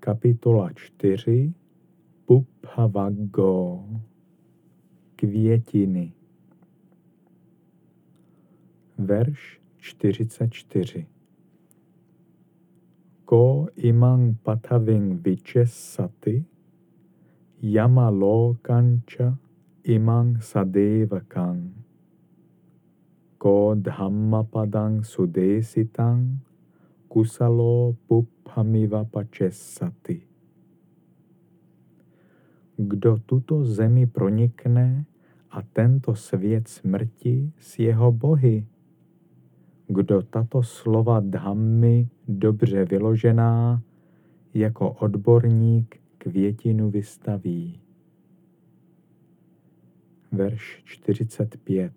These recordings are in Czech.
Kapitola 4 Puphavaggo Květiny. Verš 44 Ko imang pataving vichesati yama lokancha imang sadevakang Ko dhammapadang sudesitang kusalo puphamiva pačesati. Kdo tuto zemi pronikne a tento svět smrti s jeho bohy? Kdo tato slova dhammy dobře vyložená jako odborník květinu vystaví? Verš 45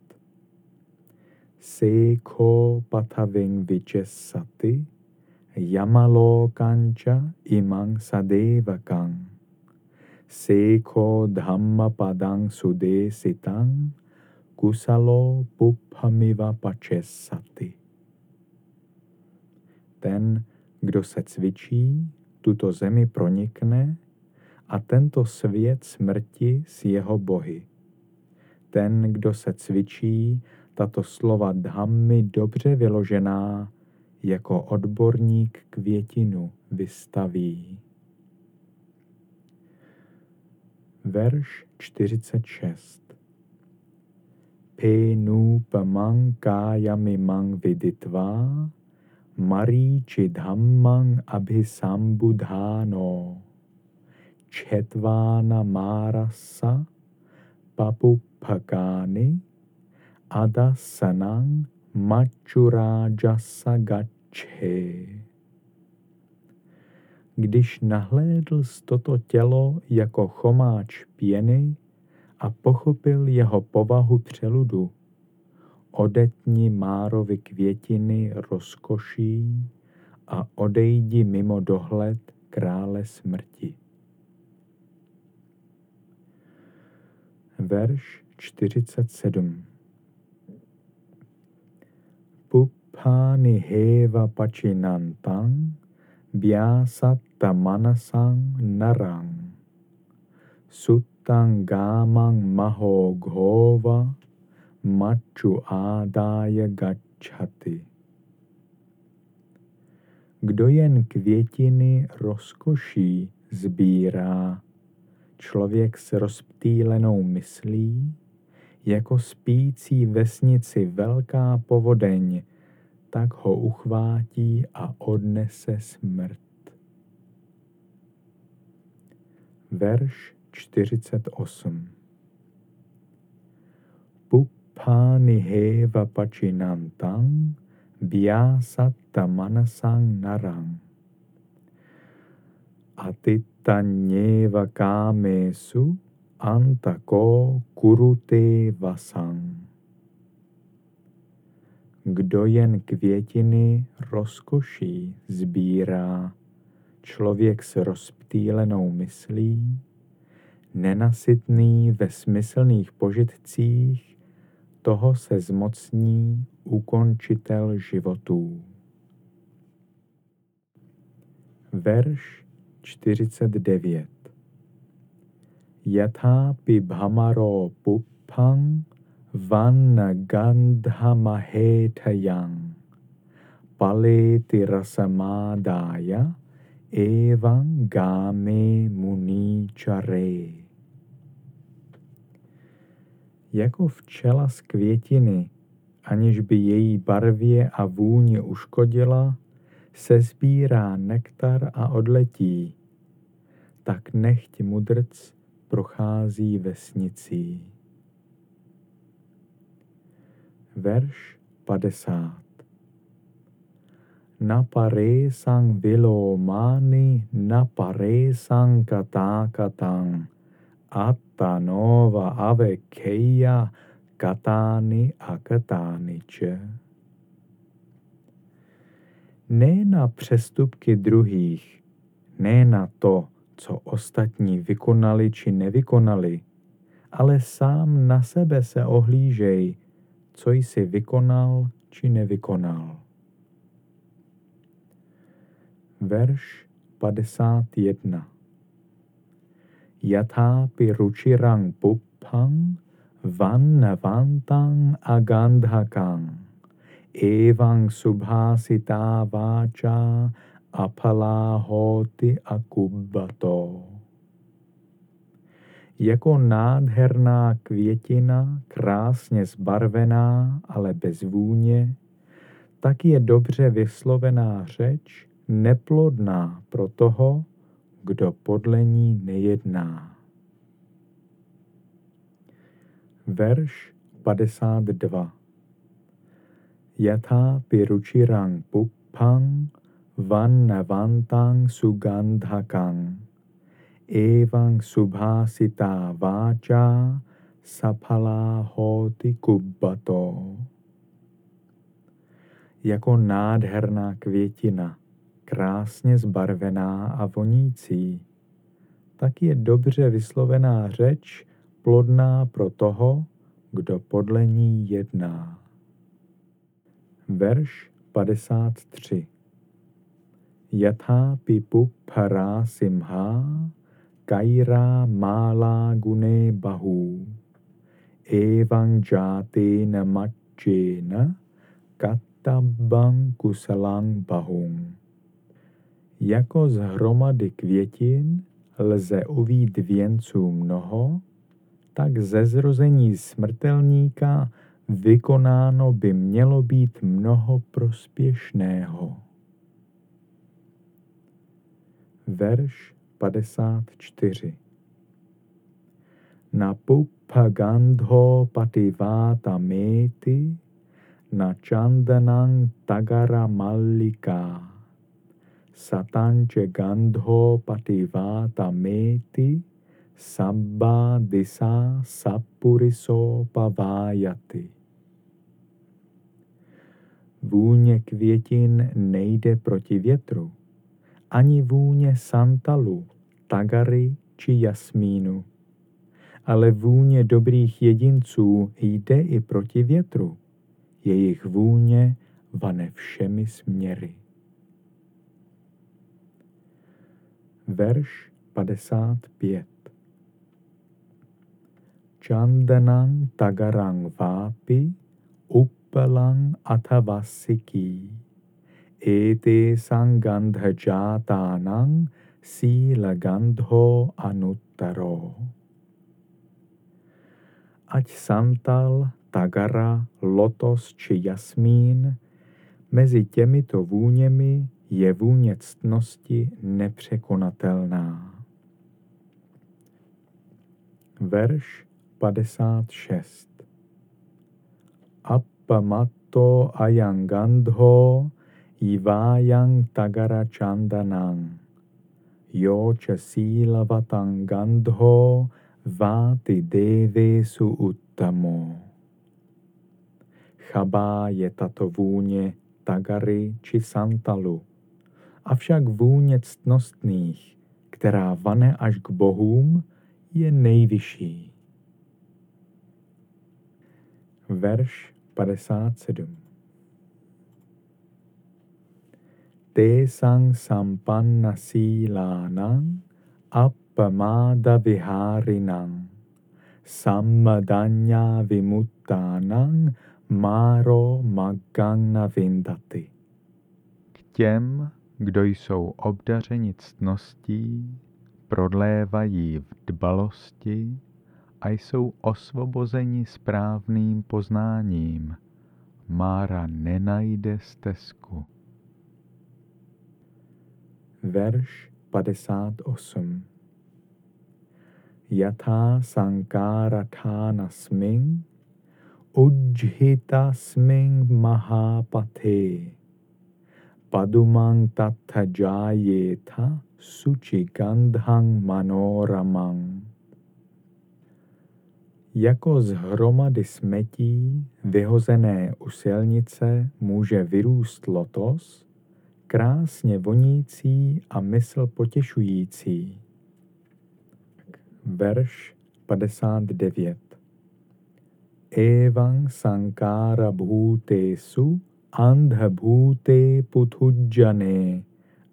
Seko pataving vichesati Yamalokancha imang sadevakang. Seko dhamma padang sudesitang kusalo puphamiva pačesati. Ten, kdo se cvičí, tuto zemi pronikne a tento svět smrti s jeho bohy. Ten, kdo se cvičí, tato slova dhammy dobře vyložená, jako odborník květinu vystaví. Verš 46 Penu pamang mang viditva mariči dhammang abhisambudhano četvána marasa papupakani adasanang Machurajasa gače. Když nahlédl z toto tělo jako chomáč pěny a pochopil jeho povahu přeludu, odetni Márovi květiny rozkoší a odejdi mimo dohled krále smrti. Verš 47 Puphani heva pachinantang biasatta manasang narang suttang gamang mahoghova machu adaya gachati. Kdo jen květiny rozkoší sbírá, člověk s rozptýlenou myslí, jako spící vesnici velká povodeň, tak ho uchvátí a odnese smrt. Verš 48 Puppani heva pachinantang biasatta manasang narang atitanyeva kamesu antako kurute vasang. Kdo jen květiny rozkoší sbírá, člověk s rozptýlenou myslí, nenasytný ve smyslných požitcích, toho se zmocní ukončitel životů. Verš 49 Yatápi bhamaro puppang vanna gandhamahetayang paleti rasamadaya evam game munichare. Jako včela z květiny, aniž by její barvě a vůně uškodila, se sbírá nektar a odletí, tak nechť mudrc prochází vesnicí. Verš 50 Napare sang vilomani napare sang katakatang attanova avekeia katani akataniče. Ne na přestupky druhých, ne na to, co ostatní vykonali či nevykonali, ale sám na sebe se ohlížej, co jsi vykonal či nevykonal. Verš 51. Yatápi ručirang puppang van navantang agandhakang evang subhasita váča apalahoti akubbato. Jako nádherná květina, krásně zbarvená, ale bez vůně, tak je dobře vyslovená řeč neplodná pro toho, kdo podle ní nejedná. Verš 52 Yatha piruchirang puppang vannavantang sugandhakang evang subhasita váča sapala hoti kubbato. Jako nádherná květina, krásně zbarvená a vonící, tak je dobře vyslovená řeč plodná pro toho, kdo podle ní jedná. Verš 53 Yatha pipu kaira mala gune bahu evang jate namachena katabang kusalang bahung. Jako z hromady květin lze uvít věnců mnoho, tak ze zrození smrtelníka vykonáno by mělo být mnoho prospěšného. Verš 54 Na pupagandho pativata meti na chandanang tagara mallika. Satanche gandho pativata meti Sabba disa sapuriso pavájaty. Vůně květin nejde proti větru, ani vůně santalu, tagary či jasmínu. Ale vůně dobrých jedinců jde i proti větru. Jejich vůně vane všemi směry. Verš 55 Chandanang tagarang vapi uppalang athavasiki ete sangandha jatanang gandho anuttaro. Ať santal, tagara, lotos či jasmín, mezi těmito vůněmi je vůně ctnosti nepřekonatelná. Verš 56. Appamato ayangandho ivayang tagara chandanang. Yo cha silavatang gandho vati su uttamo. Chabá je tato vůně tagary či santalu, avšak vůně ctnostných, která vane až k bohům, je nejvyšší. Verš 57 Te sang sampanna sílánang appamada viharinang sammadanya vimuttanang máro maggang vindati. Těm, kdo jsou obdařeni ctností, prodlévají v dbalosti, a jsou osvobozeni správným poznáním. Mára nenajde stezku. Verš 58 Yatha sankara thana sming ujhita sming mahapathe padumang tatha jayetha suchi gandhang manoramang jako z hromady smetí vyhozené u silnice může vyrůst lotos, krásně vonící a mysl potěšující. Verš 59 Evang sankara bhutesu andha bhute puthujjane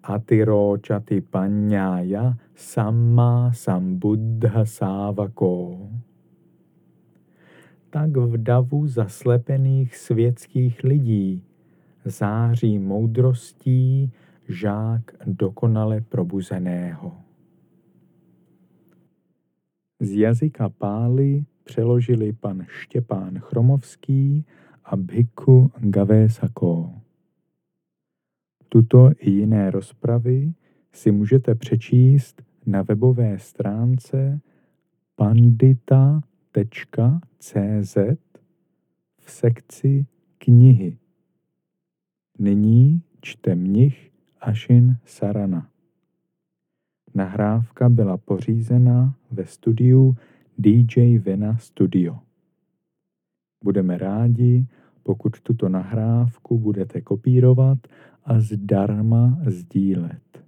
Atiro Chati Panyaya Samma Sambuddha Sávako. Tak v davu zaslepených světských lidí září moudrostí žák dokonale probuzeného. Z jazyka pály přeložili pan Štěpán Chromovský a Bhikkhu Gavésako. Tuto i jiné rozpravy si můžete přečíst na webové stránce pandita.cz v sekci knihy. Čte mnich Ašin Sarana. Nahrávka byla pořízena ve studiu DJ Vena Studio. Budeme rádi, pokud tuto nahrávku budete kopírovat a zdarma sdílet.